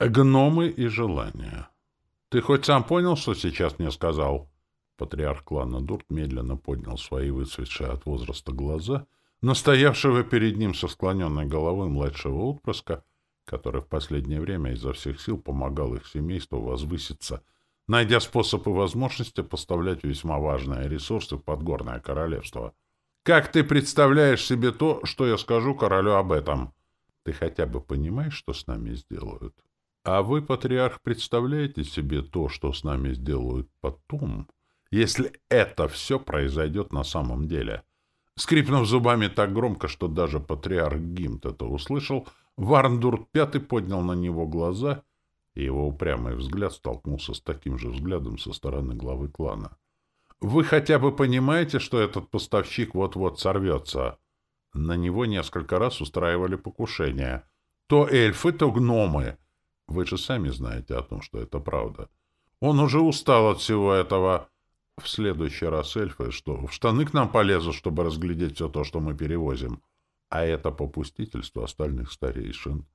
Гномы и желания. Ты хоть сам понял, что сейчас мне сказал? Патриарх клана Дурт медленно поднял свои выцветшие от возраста глаза, настоявшего перед ним со склоненной головой младшего отпрыска, который в последнее время изо всех сил помогал их семейству возвыситься, найдя способ и возможности поставлять весьма важные ресурсы в Подгорное Королевство. «Как ты представляешь себе то, что я скажу королю об этом? Ты хотя бы понимаешь, что с нами сделают?» А вы, патриарх, представляете себе то, что с нами сделают потом, если это все произойдет на самом деле? Скрипнув зубами так громко, что даже патриарх Гимт это услышал, Варндурт Пятый поднял на него глаза, и его упрямый взгляд столкнулся с таким же взглядом со стороны главы клана. «Вы хотя бы понимаете, что этот поставщик вот-вот сорвется?» На него несколько раз устраивали покушения. То эльфы, то гномы — вы же сами знаете о том, что это правда. Он уже устал от всего этого. В следующий раз эльфы, что в штаны к нам полезут, чтобы разглядеть все то, что мы перевозим. А это попустительство остальных старейшин.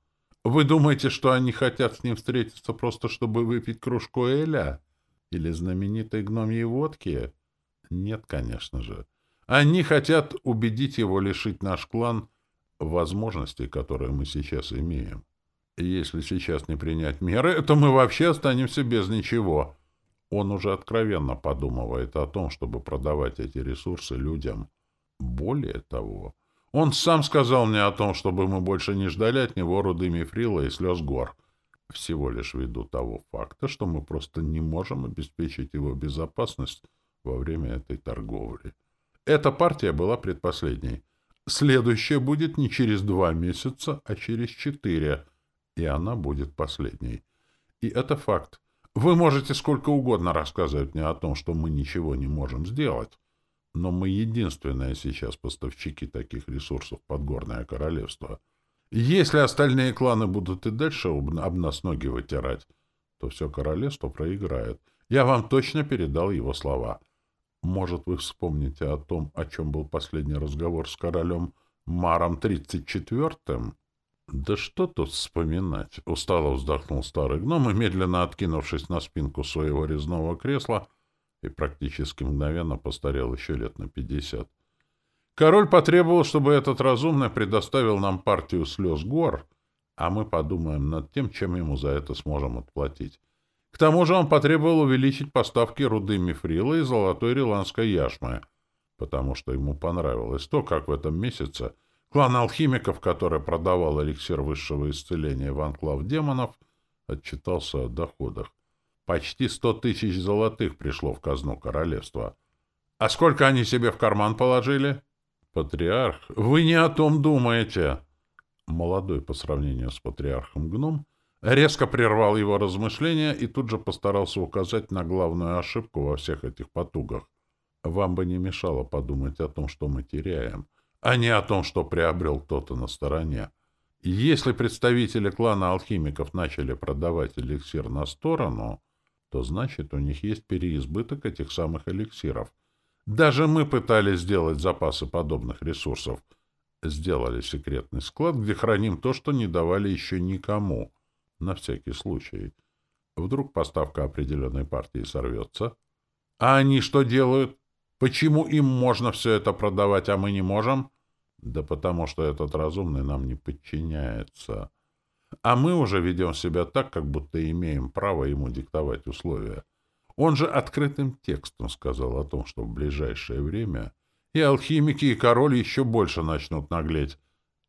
Вы думаете, что они хотят с ним встретиться просто, чтобы выпить кружку эля? Или знаменитой гномьей водки? Нет, конечно же. Они хотят убедить его лишить наш клан возможностей, которые мы сейчас имеем. Если сейчас не принять меры, то мы вообще останемся без ничего. Он уже откровенно подумывает о том, чтобы продавать эти ресурсы людям. Более того, он сам сказал мне о том, чтобы мы больше не ждали от него руды мифрила и слез гор. Всего лишь ввиду того факта, что мы просто не можем обеспечить его безопасность во время этой торговли. Эта партия была предпоследней. Следующая будет не через два месяца, а через четыре — и она будет последней. И это факт. Вы можете сколько угодно рассказывать мне о том, что мы ничего не можем сделать, но мы единственные сейчас поставщики таких ресурсов Подгорное Королевство. Если остальные кланы будут и дальше об нас ноги вытирать, то все королевство проиграет. Я вам точно передал его слова. Может, вы вспомните о том, о чем был последний разговор с королем Маром 34-м? «Да что тут вспоминать?» — устало вздохнул старый гном и, медленно откинувшись на спинку своего резного кресла, и практически мгновенно постарел еще лет на пятьдесят. Король потребовал, чтобы этот разумный предоставил нам партию слез гор, а мы подумаем над тем, чем ему за это сможем отплатить. К тому же он потребовал увеличить поставки руды мифрила и золотой риландской яшмы, потому что ему понравилось то, как в этом месяце — Клан алхимиков, который продавал эликсир высшего исцеления в анклав демонов, отчитался о доходах. Почти сто тысяч золотых пришло в казну королевства. А сколько они себе в карман положили? Патриарх, вы не о том думаете. Молодой по сравнению с патриархом гном резко прервал его размышления и тут же постарался указать на главную ошибку во всех этих потугах. Вам бы не мешало подумать о том, что мы теряем — а не о том, что приобрел кто-то на стороне. Если представители клана алхимиков начали продавать эликсир на сторону, то значит у них есть переизбыток этих самых эликсиров. Даже мы пытались сделать запасы подобных ресурсов. Сделали секретный склад, где храним то, что не давали еще никому. На всякий случай. Вдруг поставка определенной партии сорвется. А они что делают? Почему им можно все это продавать, а мы не можем? Да потому что этот разумный нам не подчиняется. А мы уже ведем себя так, как будто имеем право ему диктовать условия. Он же открытым текстом сказал о том, что в ближайшее время и алхимики, и король еще больше начнут наглеть.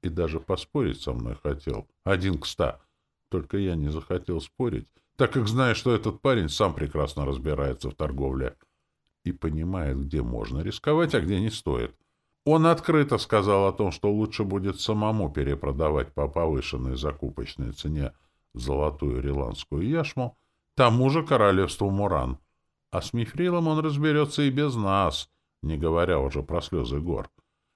И даже поспорить со мной хотел. Один к ста. Только я не захотел спорить, так как знаю, что этот парень сам прекрасно разбирается в торговле и понимает, где можно рисковать, а где не стоит. Он открыто сказал о том, что лучше будет самому перепродавать по повышенной закупочной цене золотую риландскую яшму тому же королевству Муран. А с Мифрилом он разберется и без нас, не говоря уже про слезы гор.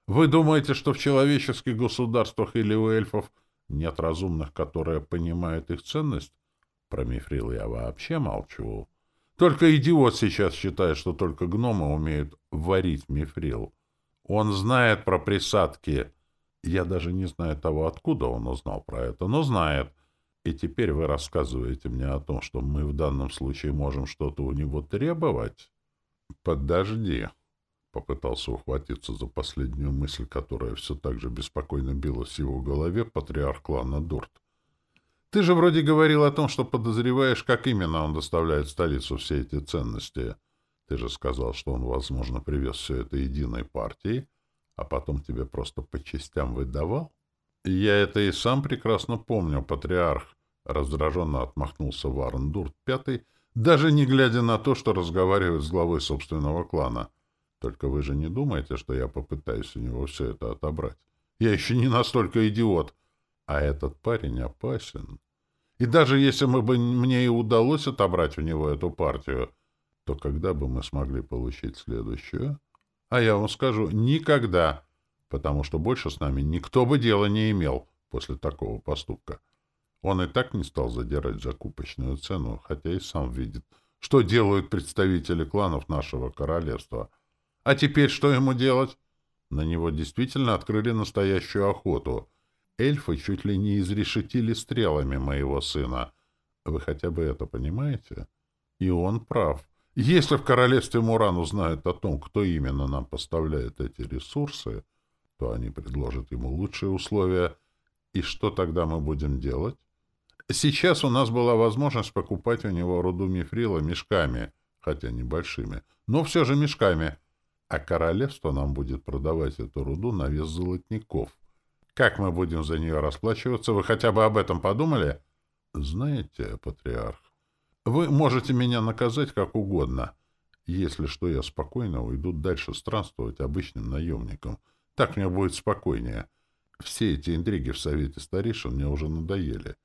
Вы думаете, что в человеческих государствах или у эльфов нет разумных, которые понимают их ценность? Про Мифрил я вообще молчу. Только идиот сейчас считает, что только гномы умеют варить мифрил. Он знает про присадки. Я даже не знаю того, откуда он узнал про это, но знает. И теперь вы рассказываете мне о том, что мы в данном случае можем что-то у него требовать? Подожди. Попытался ухватиться за последнюю мысль, которая все так же беспокойно билась в его голове, патриарх клана Дурт. Ты же вроде говорил о том, что подозреваешь, как именно он доставляет в столицу все эти ценности. Ты же сказал, что он, возможно, привез все это единой партией, а потом тебе просто по частям выдавал? Я это и сам прекрасно помню, патриарх. Раздраженно отмахнулся Варендурт Пятый, даже не глядя на то, что разговаривает с главой собственного клана. Только вы же не думаете, что я попытаюсь у него все это отобрать? Я еще не настолько идиот. А этот парень опасен. И даже если мы бы мне и удалось отобрать у него эту партию, то когда бы мы смогли получить следующую? А я вам скажу, никогда, потому что больше с нами никто бы дела не имел после такого поступка. Он и так не стал задирать закупочную цену, хотя и сам видит, что делают представители кланов нашего королевства. А теперь что ему делать? На него действительно открыли настоящую охоту. Эльфы чуть ли не изрешетили стрелами моего сына. Вы хотя бы это понимаете? И он прав. Если в королевстве Муран узнают о том, кто именно нам поставляет эти ресурсы, то они предложат ему лучшие условия. И что тогда мы будем делать? Сейчас у нас была возможность покупать у него руду мифрила мешками, хотя небольшими, но все же мешками. А королевство нам будет продавать эту руду на вес золотников. Как мы будем за нее расплачиваться? Вы хотя бы об этом подумали? Знаете, патриарх, вы можете меня наказать как угодно. Если что, я спокойно уйду дальше странствовать обычным наемником. Так мне будет спокойнее. Все эти интриги в Совете Старейшин мне уже надоели.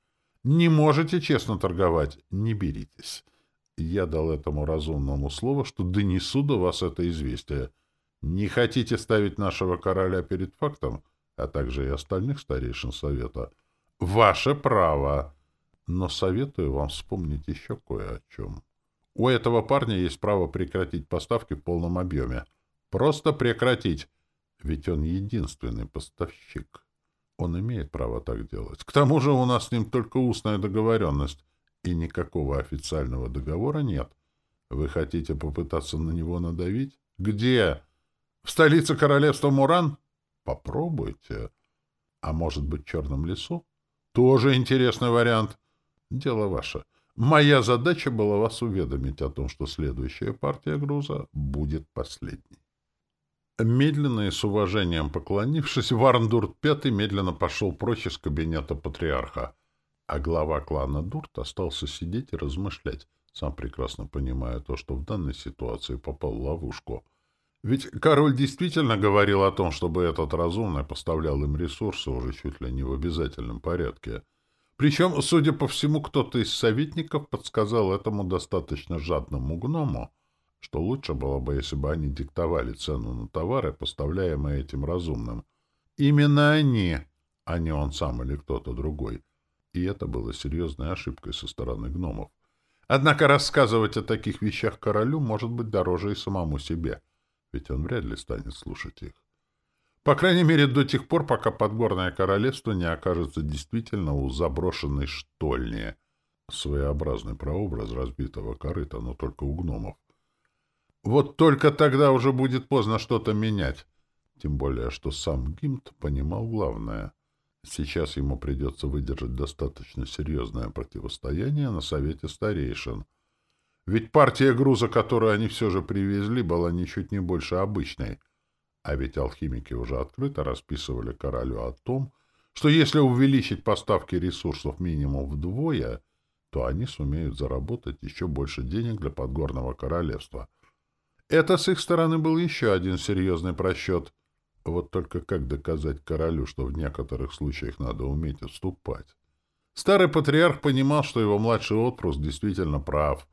Не можете честно торговать? Не беритесь. Я дал этому разумному слово, что донесу до вас это известие. Не хотите ставить нашего короля перед фактом, а также и остальных старейшин Совета? Ваше право. Но советую вам вспомнить еще кое о чем. У этого парня есть право прекратить поставки в полном объеме. Просто прекратить. Ведь он единственный поставщик. Он имеет право так делать. К тому же у нас с ним только устная договоренность, и никакого официального договора нет. Вы хотите попытаться на него надавить? Где? В столице королевства Муран? Попробуйте. А может быть, в Черном лесу? Тоже интересный вариант. Дело ваше. Моя задача была вас уведомить о том, что следующая партия груза будет последней. Медленно и с уважением поклонившись, Варндурт Пятый медленно пошел прочь из кабинета патриарха, а глава клана Дурт остался сидеть и размышлять, сам прекрасно понимая то, что в данной ситуации попал в ловушку. Ведь король действительно говорил о том, чтобы этот разумный поставлял им ресурсы уже чуть ли не в обязательном порядке — причем, судя по всему, кто-то из советников подсказал этому достаточно жадному гному, что лучше было бы, если бы они диктовали цену на товары, поставляемые этим разумным. Именно они, а не он сам или кто-то другой. И это было серьезной ошибкой со стороны гномов. Однако рассказывать о таких вещах королю может быть дороже и самому себе, ведь он вряд ли станет слушать их. По крайней мере, до тех пор, пока подгорное королевство не окажется действительно у заброшенной штольни. Своеобразный прообраз разбитого корыта, но только у гномов. Вот только тогда уже будет поздно что-то менять. Тем более, что сам Гимт понимал главное. Сейчас ему придется выдержать достаточно серьезное противостояние на Совете Старейшин. Ведь партия груза, которую они все же привезли, была ничуть не больше обычной — а ведь алхимики уже открыто расписывали королю о том, что если увеличить поставки ресурсов минимум вдвое, то они сумеют заработать еще больше денег для подгорного королевства. Это с их стороны был еще один серьезный просчет. Вот только как доказать королю, что в некоторых случаях надо уметь отступать? Старый патриарх понимал, что его младший отпрыск действительно прав.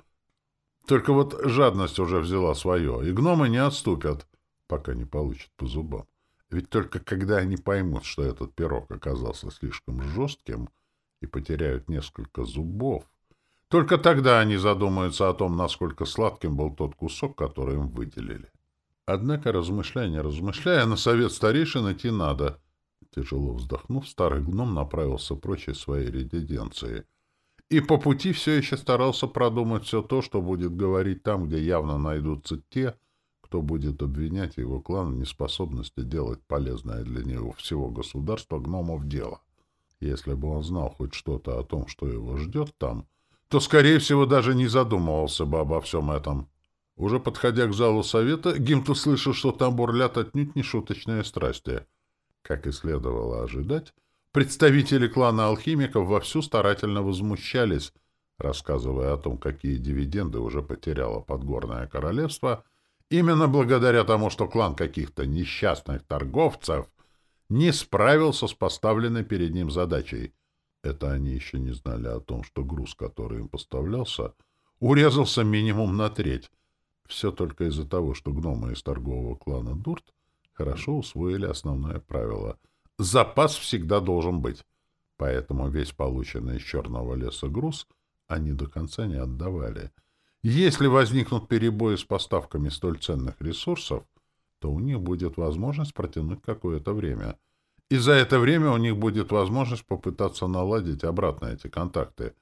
Только вот жадность уже взяла свое, и гномы не отступят пока не получат по зубам. Ведь только когда они поймут, что этот пирог оказался слишком жестким и потеряют несколько зубов, только тогда они задумаются о том, насколько сладким был тот кусок, который им выделили. Однако, размышляя не размышляя, на совет старейшин идти надо. Тяжело вздохнув, старый гном направился прочь из своей резиденции — и по пути все еще старался продумать все то, что будет говорить там, где явно найдутся те, кто будет обвинять его клан в неспособности делать полезное для него всего государства гномов дело. Если бы он знал хоть что-то о том, что его ждет там, то, скорее всего, даже не задумывался бы обо всем этом. Уже подходя к залу совета, Гимт услышал, что там бурлят отнюдь не шуточные страсти. Как и следовало ожидать, представители клана алхимиков вовсю старательно возмущались, рассказывая о том, какие дивиденды уже потеряло подгорное королевство, именно благодаря тому, что клан каких-то несчастных торговцев не справился с поставленной перед ним задачей. Это они еще не знали о том, что груз, который им поставлялся, урезался минимум на треть. Все только из-за того, что гномы из торгового клана Дурт хорошо усвоили основное правило. Запас всегда должен быть. Поэтому весь полученный из черного леса груз они до конца не отдавали. Если возникнут перебои с поставками столь ценных ресурсов, то у них будет возможность протянуть какое-то время. И за это время у них будет возможность попытаться наладить обратно эти контакты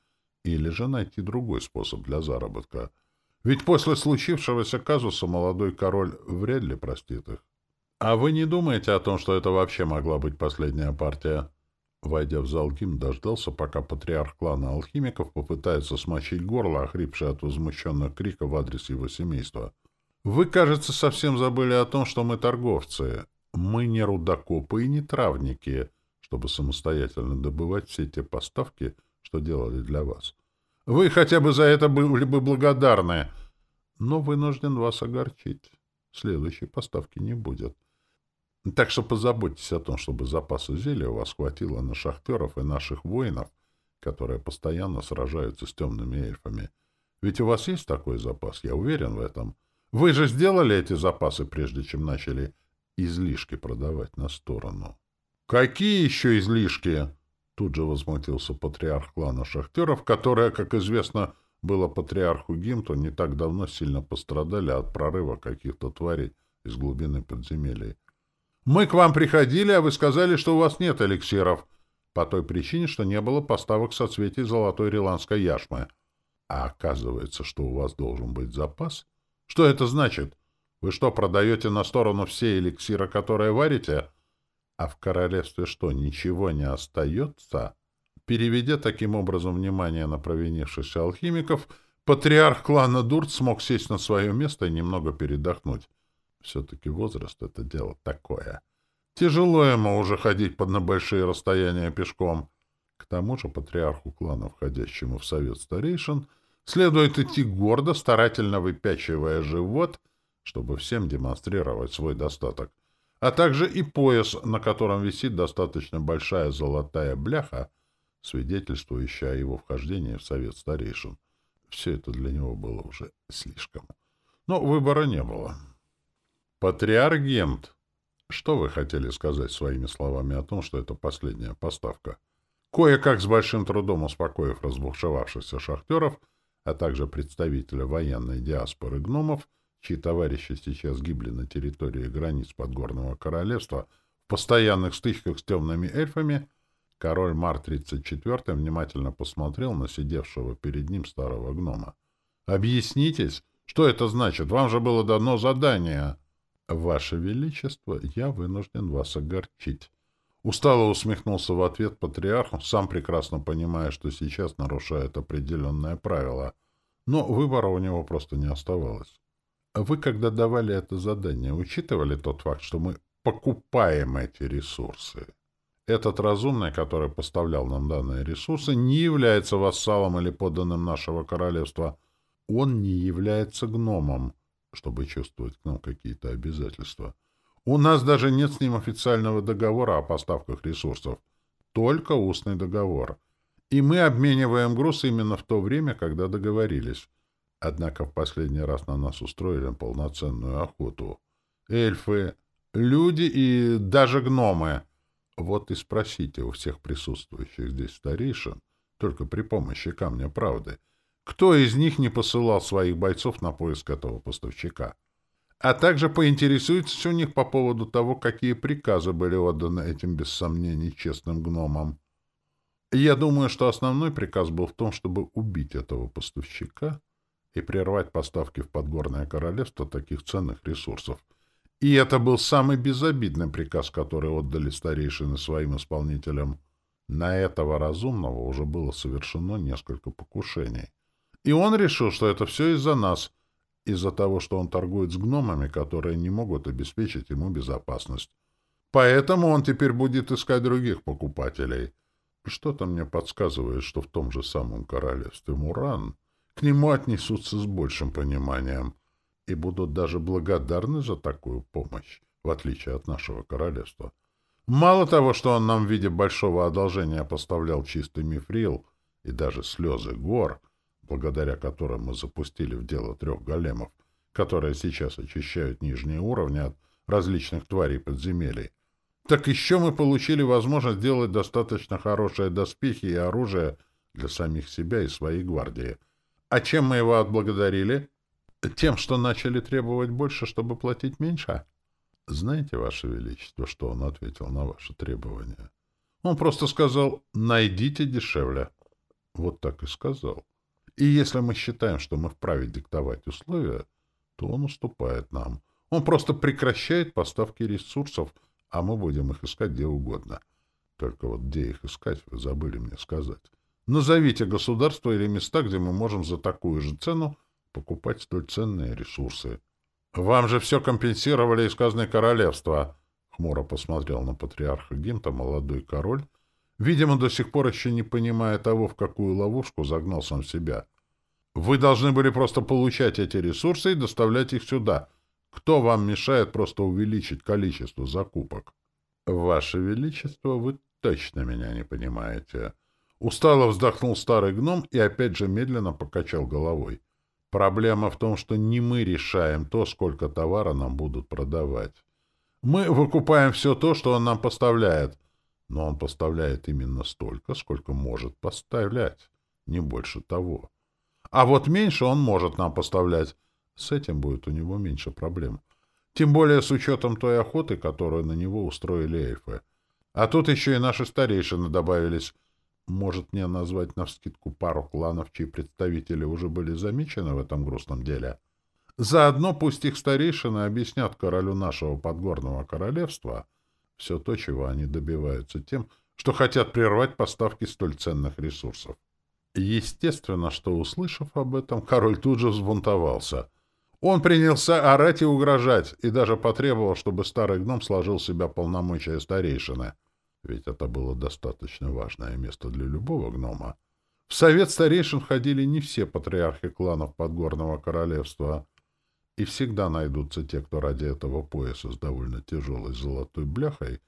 или же найти другой способ для заработка. Ведь после случившегося казуса молодой король вряд ли простит их. А вы не думаете о том, что это вообще могла быть последняя партия? Войдя в зал, Гим дождался, пока патриарх клана алхимиков попытается смочить горло, охрипшее от возмущенных криков в адрес его семейства. Вы, кажется, совсем забыли о том, что мы торговцы. Мы не рудокопы и не травники, чтобы самостоятельно добывать все те поставки, что делали для вас. Вы хотя бы за это были бы благодарны, но вынужден вас огорчить. Следующей поставки не будет. Так что позаботьтесь о том, чтобы запасы зелья у вас хватило на шахтеров и наших воинов, которые постоянно сражаются с темными эльфами. Ведь у вас есть такой запас, я уверен в этом. Вы же сделали эти запасы, прежде чем начали излишки продавать на сторону. Какие еще излишки? Тут же возмутился патриарх клана шахтеров, которая, как известно, было патриарху Гимту, не так давно сильно пострадали от прорыва каких-то тварей из глубины подземелий. «Мы к вам приходили, а вы сказали, что у вас нет эликсиров, по той причине, что не было поставок соцветий золотой риландской яшмы. А оказывается, что у вас должен быть запас?» Что это значит? Вы что, продаете на сторону все эликсиры, которые варите? А в королевстве что, ничего не остается? Переведя таким образом внимание на провинившихся алхимиков, патриарх клана Дурт смог сесть на свое место и немного передохнуть. Все-таки возраст — это дело такое. Тяжело ему уже ходить под на большие расстояния пешком. К тому же патриарху клана, входящему в совет старейшин, — Следует идти гордо, старательно выпячивая живот, чтобы всем демонстрировать свой достаток, а также и пояс, на котором висит достаточно большая золотая бляха, свидетельствующая о его вхождении в совет старейшин. Все это для него было уже слишком. Но выбора не было. Патриарх Гемт, что вы хотели сказать своими словами о том, что это последняя поставка? Кое-как с большим трудом успокоив разбушевавшихся шахтеров, а также представителя военной диаспоры гномов, чьи товарищи сейчас гибли на территории границ Подгорного Королевства в постоянных стычках с темными эльфами, король Мар-34 внимательно посмотрел на сидевшего перед ним старого гнома. «Объяснитесь, что это значит? Вам же было дано задание!» «Ваше Величество, я вынужден вас огорчить». Устало усмехнулся в ответ патриарх, сам прекрасно понимая, что сейчас нарушает определенное правило. Но выбора у него просто не оставалось. Вы, когда давали это задание, учитывали тот факт, что мы покупаем эти ресурсы? Этот разумный, который поставлял нам данные ресурсы, не является вассалом или подданным нашего королевства. Он не является гномом, чтобы чувствовать к нам какие-то обязательства. У нас даже нет с ним официального договора о поставках ресурсов. Только устный договор. И мы обмениваем груз именно в то время, когда договорились. Однако в последний раз на нас устроили полноценную охоту. Эльфы, люди и даже гномы. Вот и спросите у всех присутствующих здесь старейшин, только при помощи камня правды, кто из них не посылал своих бойцов на поиск этого поставщика а также поинтересуйтесь у них по поводу того, какие приказы были отданы этим, без сомнений, честным гномам. Я думаю, что основной приказ был в том, чтобы убить этого поставщика и прервать поставки в Подгорное Королевство таких ценных ресурсов. И это был самый безобидный приказ, который отдали старейшины своим исполнителям. На этого разумного уже было совершено несколько покушений. И он решил, что это все из-за нас, из-за того, что он торгует с гномами, которые не могут обеспечить ему безопасность. Поэтому он теперь будет искать других покупателей. Что-то мне подсказывает, что в том же самом королевстве Муран к нему отнесутся с большим пониманием и будут даже благодарны за такую помощь, в отличие от нашего королевства. Мало того, что он нам в виде большого одолжения поставлял чистый мифрил и даже слезы гор, благодаря которым мы запустили в дело трех големов, которые сейчас очищают нижние уровни от различных тварей подземелий, так еще мы получили возможность сделать достаточно хорошие доспехи и оружие для самих себя и своей гвардии. А чем мы его отблагодарили? Тем, что начали требовать больше, чтобы платить меньше? Знаете, Ваше Величество, что он ответил на ваши требования? Он просто сказал «найдите дешевле». Вот так и сказал. И если мы считаем, что мы вправе диктовать условия, то он уступает нам. Он просто прекращает поставки ресурсов, а мы будем их искать где угодно. Только вот где их искать, вы забыли мне сказать. Назовите государство или места, где мы можем за такую же цену покупать столь ценные ресурсы. Вам же все компенсировали из казны королевства. Хмуро посмотрел на патриарха Гимта молодой король, видимо, до сих пор еще не понимая того, в какую ловушку загнал сам себя. Вы должны были просто получать эти ресурсы и доставлять их сюда. Кто вам мешает просто увеличить количество закупок? Ваше Величество, вы точно меня не понимаете. Устало вздохнул старый гном и опять же медленно покачал головой. Проблема в том, что не мы решаем то, сколько товара нам будут продавать. Мы выкупаем все то, что он нам поставляет, но он поставляет именно столько, сколько может поставлять, не больше того. А вот меньше он может нам поставлять. С этим будет у него меньше проблем. Тем более с учетом той охоты, которую на него устроили эльфы. А тут еще и наши старейшины добавились. Может мне назвать навскидку пару кланов, чьи представители уже были замечены в этом грустном деле? Заодно пусть их старейшины объяснят королю нашего подгорного королевства все то, чего они добиваются тем, что хотят прервать поставки столь ценных ресурсов. Естественно, что, услышав об этом, король тут же взбунтовался. Он принялся орать и угрожать, и даже потребовал, чтобы старый гном сложил себя полномочия старейшины — ведь это было достаточно важное место для любого гнома. В совет старейшин входили не все патриархи кланов Подгорного королевства, и всегда найдутся те, кто ради этого пояса с довольно тяжелой золотой бляхой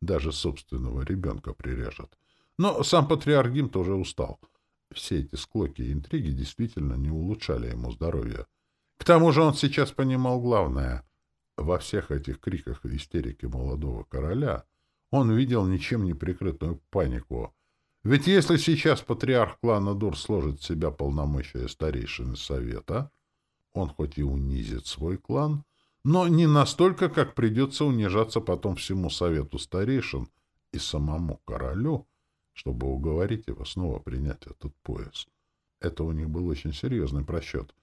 даже собственного ребенка прирежет. Но сам патриарх Гим тоже устал. Все эти склоки и интриги действительно не улучшали ему здоровье. К тому же он сейчас понимал главное. Во всех этих криках и истерике молодого короля — он видел ничем не прикрытую панику. Ведь если сейчас патриарх клана Дур сложит в себя полномочия старейшины совета, он хоть и унизит свой клан, но не настолько, как придется унижаться потом всему совету старейшин и самому королю, чтобы уговорить его снова принять этот пояс. Это у них был очень серьезный просчет.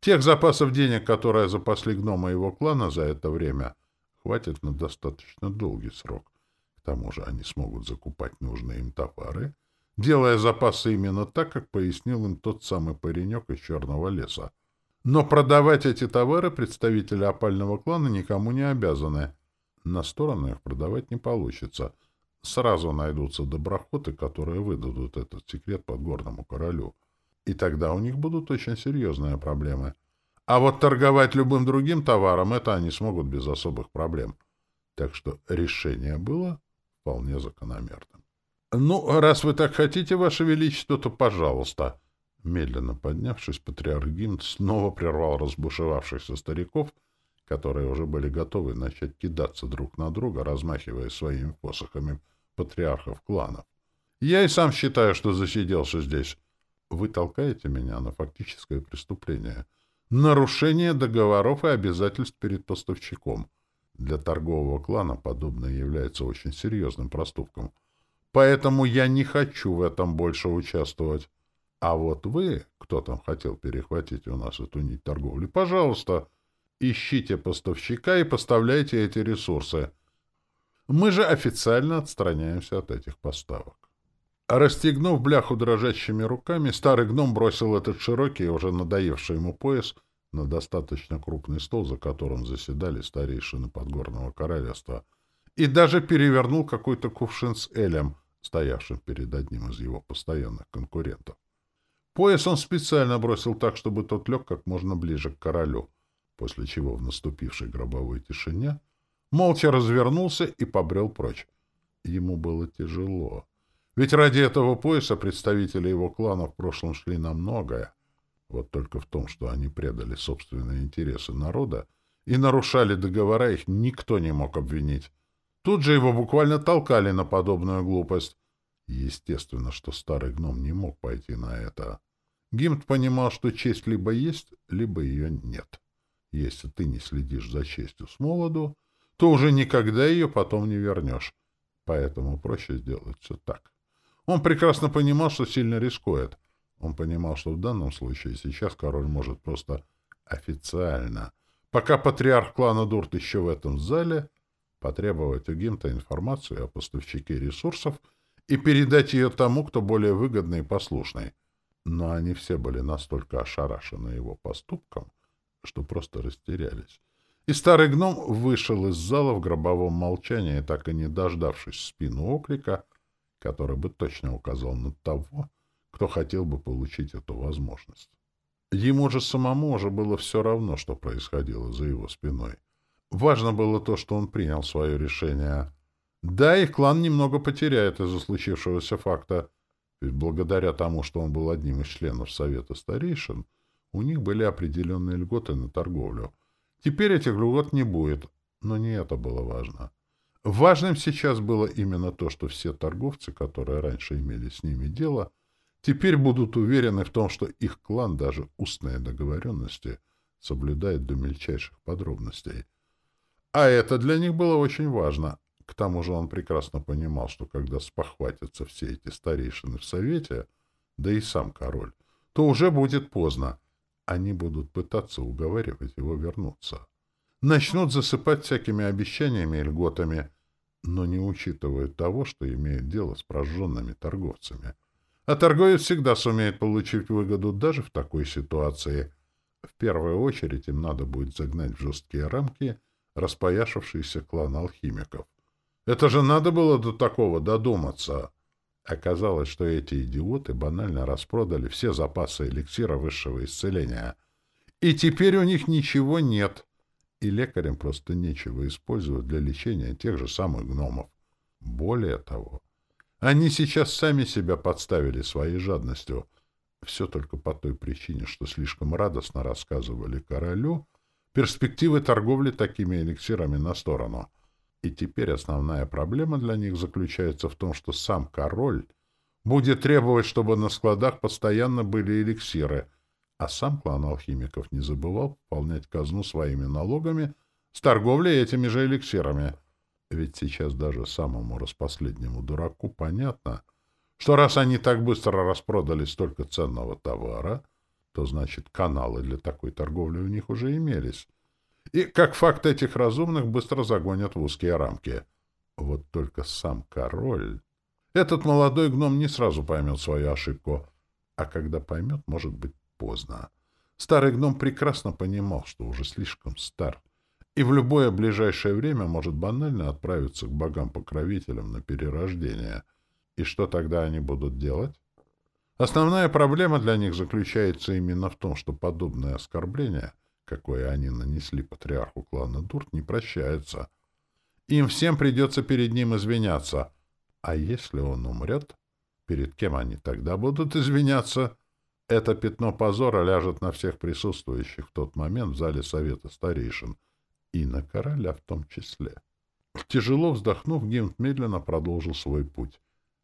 Тех запасов денег, которые запасли гнома его клана за это время, хватит на достаточно долгий срок тому же они смогут закупать нужные им товары, делая запасы именно так, как пояснил им тот самый паренек из Черного леса. Но продавать эти товары представители опального клана никому не обязаны. На сторону их продавать не получится. Сразу найдутся доброхоты, которые выдадут этот секрет подгорному королю. И тогда у них будут очень серьезные проблемы. А вот торговать любым другим товаром это они смогут без особых проблем. Так что решение было вполне закономерным. — Ну, раз вы так хотите, Ваше Величество, то пожалуйста. Медленно поднявшись, патриарх Гимн снова прервал разбушевавшихся стариков, которые уже были готовы начать кидаться друг на друга, размахивая своими посохами патриархов кланов. Я и сам считаю, что засиделся здесь. Вы толкаете меня на фактическое преступление. Нарушение договоров и обязательств перед поставщиком. Для торгового клана подобное является очень серьезным проступком. Поэтому я не хочу в этом больше участвовать. А вот вы, кто там хотел перехватить у нас эту нить торговли, пожалуйста, ищите поставщика и поставляйте эти ресурсы. Мы же официально отстраняемся от этих поставок. Расстегнув бляху дрожащими руками, старый гном бросил этот широкий, уже надоевший ему пояс на достаточно крупный стол, за которым заседали старейшины Подгорного Королевства, и даже перевернул какой-то кувшин с элем, стоявшим перед одним из его постоянных конкурентов. Пояс он специально бросил так, чтобы тот лег как можно ближе к королю, после чего в наступившей гробовой тишине молча развернулся и побрел прочь. Ему было тяжело. Ведь ради этого пояса представители его клана в прошлом шли на многое. Вот только в том, что они предали собственные интересы народа и нарушали договора, их никто не мог обвинить. Тут же его буквально толкали на подобную глупость. Естественно, что старый гном не мог пойти на это. Гимт понимал, что честь либо есть, либо ее нет. Если ты не следишь за честью с молоду, то уже никогда ее потом не вернешь. Поэтому проще сделать все так. Он прекрасно понимал, что сильно рискует. Он понимал, что в данном случае сейчас король может просто официально, пока патриарх клана Дурт еще в этом зале, потребовать у Гимта информацию о поставщике ресурсов и передать ее тому, кто более выгодный и послушный. Но они все были настолько ошарашены его поступком, что просто растерялись. И старый гном вышел из зала в гробовом молчании, так и не дождавшись спину оклика, который бы точно указал на того, кто хотел бы получить эту возможность. Ему же самому уже было все равно, что происходило за его спиной. Важно было то, что он принял свое решение. Да, их клан немного потеряет из-за случившегося факта, ведь благодаря тому, что он был одним из членов Совета Старейшин, у них были определенные льготы на торговлю. Теперь этих льгот не будет, но не это было важно. Важным сейчас было именно то, что все торговцы, которые раньше имели с ними дело, теперь будут уверены в том, что их клан даже устные договоренности соблюдает до мельчайших подробностей — а это для них было очень важно. К тому же он прекрасно понимал, что когда спохватятся все эти старейшины в Совете, да и сам король, то уже будет поздно. Они будут пытаться уговаривать его вернуться. Начнут засыпать всякими обещаниями и льготами, но не учитывают того, что имеют дело с прожженными торговцами. А торговец всегда сумеет получить выгоду даже в такой ситуации. В первую очередь им надо будет загнать в жесткие рамки распояшившийся клан алхимиков. Это же надо было до такого додуматься. Оказалось, что эти идиоты банально распродали все запасы эликсира высшего исцеления. И теперь у них ничего нет. И лекарям просто нечего использовать для лечения тех же самых гномов. Более того, они сейчас сами себя подставили своей жадностью. Все только по той причине, что слишком радостно рассказывали королю перспективы торговли такими эликсирами на сторону. И теперь основная проблема для них заключается в том, что сам король будет требовать, чтобы на складах постоянно были эликсиры, а сам клан алхимиков не забывал пополнять казну своими налогами с торговлей этими же эликсирами. Ведь сейчас даже самому распоследнему дураку понятно, что раз они так быстро распродали столько ценного товара — то значит каналы для такой торговли у них уже имелись. И, как факт, этих разумных быстро загонят в узкие рамки. Вот только сам король... Этот молодой гном не сразу поймет свою ошибку, а когда поймет, может быть поздно. Старый гном прекрасно понимал, что уже слишком стар, и в любое ближайшее время может банально отправиться к богам-покровителям на перерождение. И что тогда они будут делать? Основная проблема для них заключается именно в том, что подобное оскорбление, какое они нанесли патриарху клана Дурт, не прощается. Им всем придется перед ним извиняться. А если он умрет, перед кем они тогда будут извиняться? Это пятно позора ляжет на всех присутствующих в тот момент в зале Совета Старейшин, и на короля в том числе. Тяжело вздохнув, Гимт медленно продолжил свой путь.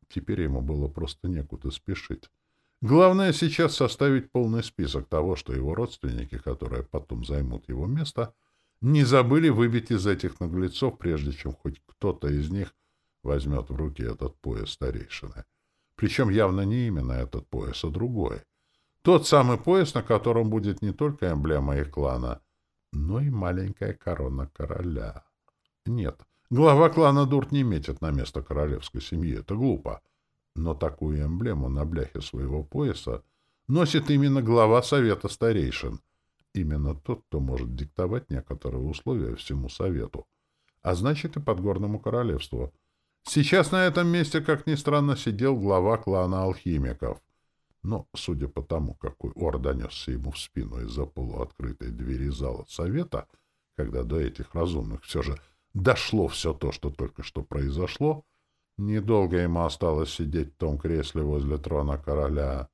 Теперь ему было просто некуда спешить. Главное сейчас составить полный список того, что его родственники, которые потом займут его место, не забыли выбить из этих наглецов, прежде чем хоть кто-то из них возьмет в руки этот пояс старейшины. Причем явно не именно этот пояс, а другой. Тот самый пояс, на котором будет не только эмблема их клана, но и маленькая корона короля. Нет, глава клана Дурт не метит на место королевской семьи, это глупо. Но такую эмблему на бляхе своего пояса носит именно глава Совета Старейшин. Именно тот, кто может диктовать некоторые условия всему Совету, а значит и Подгорному Королевству. Сейчас на этом месте, как ни странно, сидел глава клана алхимиков. Но, судя по тому, какой ор донесся ему в спину из-за полуоткрытой двери зала Совета, когда до этих разумных все же дошло все то, что только что произошло, недолго ему осталось сидеть в том кресле возле трона короля.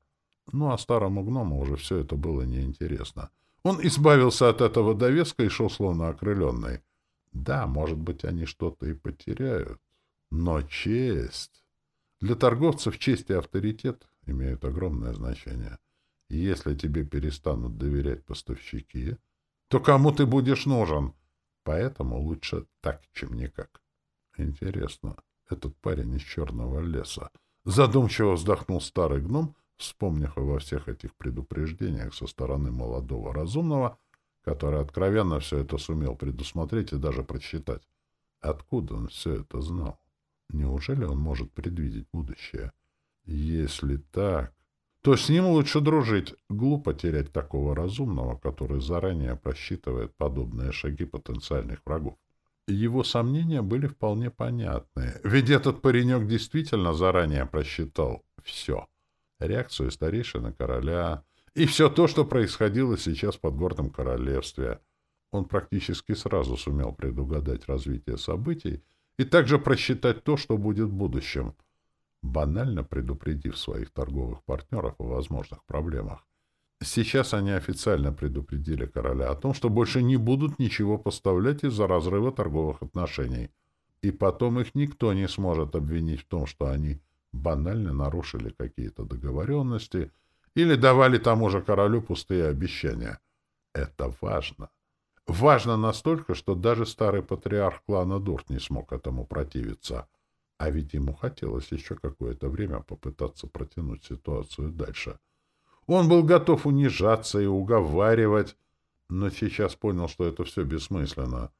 Ну, а старому гному уже все это было неинтересно. Он избавился от этого довеска и шел словно окрыленный. Да, может быть, они что-то и потеряют. Но честь... Для торговцев честь и авторитет имеют огромное значение. Если тебе перестанут доверять поставщики, то кому ты будешь нужен? Поэтому лучше так, чем никак. Интересно, этот парень из черного леса. Задумчиво вздохнул старый гном, вспомнив во всех этих предупреждениях со стороны молодого разумного, который откровенно все это сумел предусмотреть и даже просчитать. Откуда он все это знал? Неужели он может предвидеть будущее? Если так, то с ним лучше дружить. Глупо терять такого разумного, который заранее просчитывает подобные шаги потенциальных врагов. Его сомнения были вполне понятны, ведь этот паренек действительно заранее просчитал все. Реакцию старейшины короля и все то, что происходило сейчас в подгорном королевстве. Он практически сразу сумел предугадать развитие событий и также просчитать то, что будет в будущем, банально предупредив своих торговых партнеров о возможных проблемах. Сейчас они официально предупредили короля о том, что больше не будут ничего поставлять из-за разрыва торговых отношений. И потом их никто не сможет обвинить в том, что они банально нарушили какие-то договоренности или давали тому же королю пустые обещания. Это важно. Важно настолько, что даже старый патриарх клана Дурт не смог этому противиться. А ведь ему хотелось еще какое-то время попытаться протянуть ситуацию дальше. Он был готов унижаться и уговаривать, но сейчас понял, что это все бессмысленно.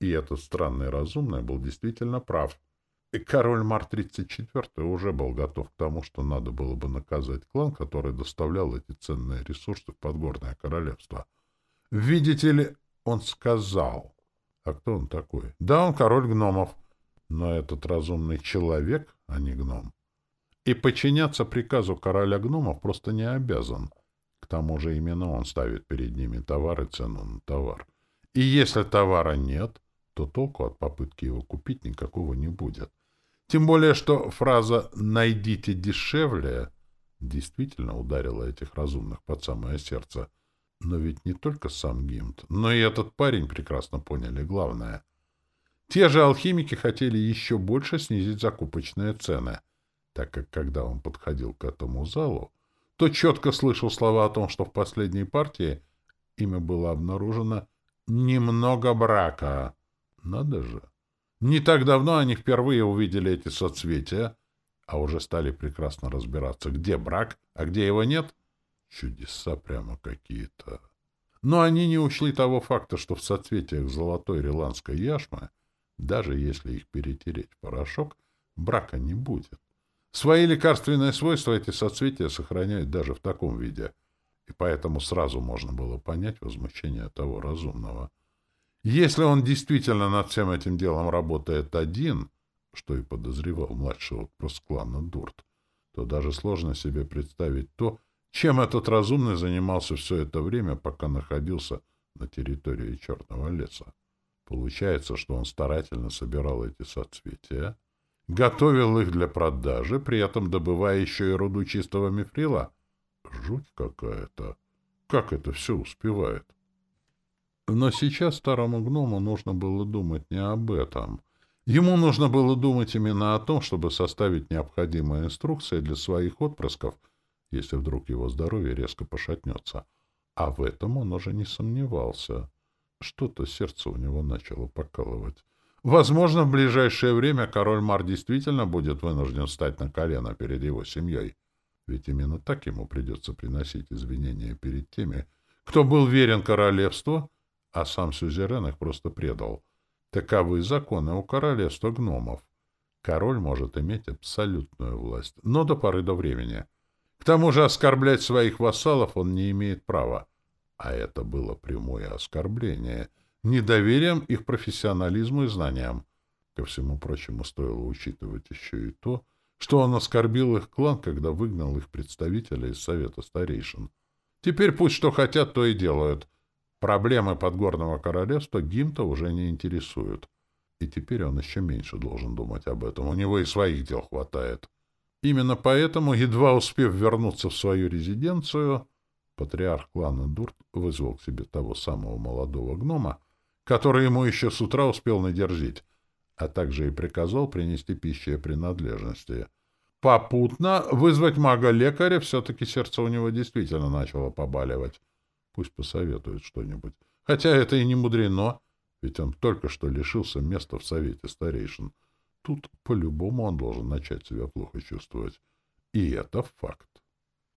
И этот странный разумный был действительно прав. И король Мар-34 уже был готов к тому, что надо было бы наказать клан, который доставлял эти ценные ресурсы в Подгорное Королевство. Видите ли, он сказал. А кто он такой? Да, он король гномов. Но этот разумный человек, а не гном. И подчиняться приказу короля гномов просто не обязан. К тому же именно он ставит перед ними товар и цену на товар. И если товара нет, то толку от попытки его купить никакого не будет. Тем более, что фраза «найдите дешевле» действительно ударила этих разумных под самое сердце. Но ведь не только сам Гимт, но и этот парень прекрасно поняли главное. Те же алхимики хотели еще больше снизить закупочные цены, так как когда он подходил к этому залу, то четко слышал слова о том, что в последней партии ими было обнаружено немного брака. Надо же! Не так давно они впервые увидели эти соцветия, а уже стали прекрасно разбираться, где брак, а где его нет — Чудеса прямо какие-то. Но они не учли того факта, что в соцветиях золотой риландской яшмы, даже если их перетереть в порошок, брака не будет. Свои лекарственные свойства эти соцветия сохраняют даже в таком виде, и поэтому сразу можно было понять возмущение того разумного. Если он действительно над всем этим делом работает один, что и подозревал младший отпрыск клана Дурт, то даже сложно себе представить то, чем этот разумный занимался все это время, пока находился на территории Черного леса? Получается, что он старательно собирал эти соцветия, готовил их для продажи, при этом добывая еще и руду чистого мифрила? Жуть какая-то! Как это все успевает? Но сейчас старому гному нужно было думать не об этом. Ему нужно было думать именно о том, чтобы составить необходимые инструкции для своих отпрысков — если вдруг его здоровье резко пошатнется. А в этом он уже не сомневался. Что-то сердце у него начало покалывать. Возможно, в ближайшее время король Мар действительно будет вынужден встать на колено перед его семьей. Ведь именно так ему придется приносить извинения перед теми, кто был верен королевству, а сам сюзерен их просто предал. Таковы законы у королевства гномов. Король может иметь абсолютную власть, но до поры до времени. К тому же оскорблять своих вассалов он не имеет права. А это было прямое оскорбление — недоверием их профессионализму и знаниям. Ко всему прочему, стоило учитывать еще и то, что он оскорбил их клан, когда выгнал их представителя из Совета Старейшин. Теперь пусть что хотят, то и делают. Проблемы Подгорного Королевства Гимта уже не интересуют. И теперь он еще меньше должен думать об этом. У него и своих дел хватает. Именно поэтому, едва успев вернуться в свою резиденцию, патриарх клана Дурт вызвал к себе того самого молодого гнома, который ему еще с утра успел надержить, а также и приказал принести пищи и принадлежности. Попутно вызвать мага-лекаря, все-таки сердце у него действительно начало побаливать. Пусть посоветует что-нибудь. Хотя это и не мудрено, ведь он только что лишился места в Совете Старейшин. Тут по-любому он должен начать себя плохо чувствовать. И это факт.